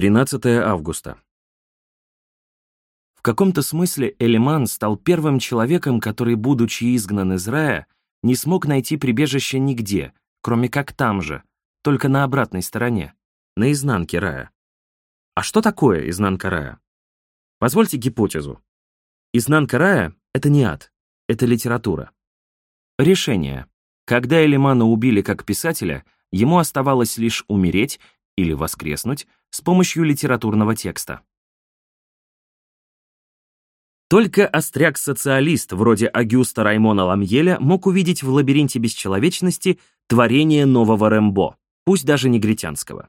13 августа. В каком-то смысле Элиман стал первым человеком, который, будучи изгнан из рая, не смог найти прибежище нигде, кроме как там же, только на обратной стороне, на изнанке рая. А что такое изнанка рая? Позвольте гипотезу. Изнанка рая — это не ад, это литература. Решение. Когда Элимана убили как писателя, ему оставалось лишь умереть или воскреснуть с помощью литературного текста. Только остряк-социалист вроде Агюста Раймона Ламьеля мог увидеть в лабиринте бесчеловечности творение нового Рэмбо, пусть даже негритянского.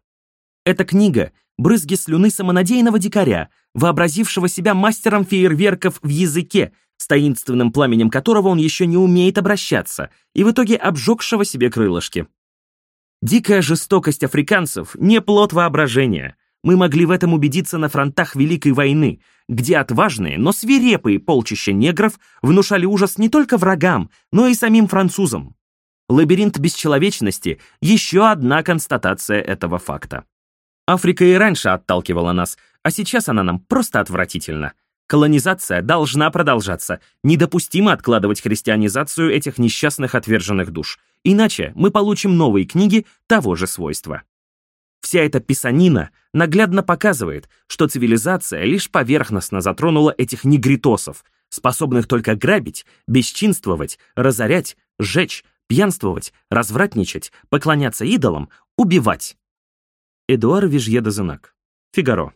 Эта книга — брызги слюны самонадеянного дикаря, вообразившего себя мастером фейерверков в языке, с таинственным пламенем которого он еще не умеет обращаться, и в итоге обжегшего себе крылышки. Дикая жестокость африканцев — не плод воображения. Мы могли в этом убедиться на фронтах Великой войны, где отважные, но свирепые полчища негров внушали ужас не только врагам, но и самим французам. Лабиринт бесчеловечности — еще одна констатация этого факта. Африка и раньше отталкивала нас, а сейчас она нам просто отвратительна. Колонизация должна продолжаться. Недопустимо откладывать христианизацию этих несчастных отверженных душ. Иначе мы получим новые книги того же свойства. Вся эта писанина наглядно показывает, что цивилизация лишь поверхностно затронула этих негритосов, способных только грабить, бесчинствовать, разорять, сжечь, пьянствовать, развратничать, поклоняться идолам, убивать. Эдуар Вижье де Фигаро.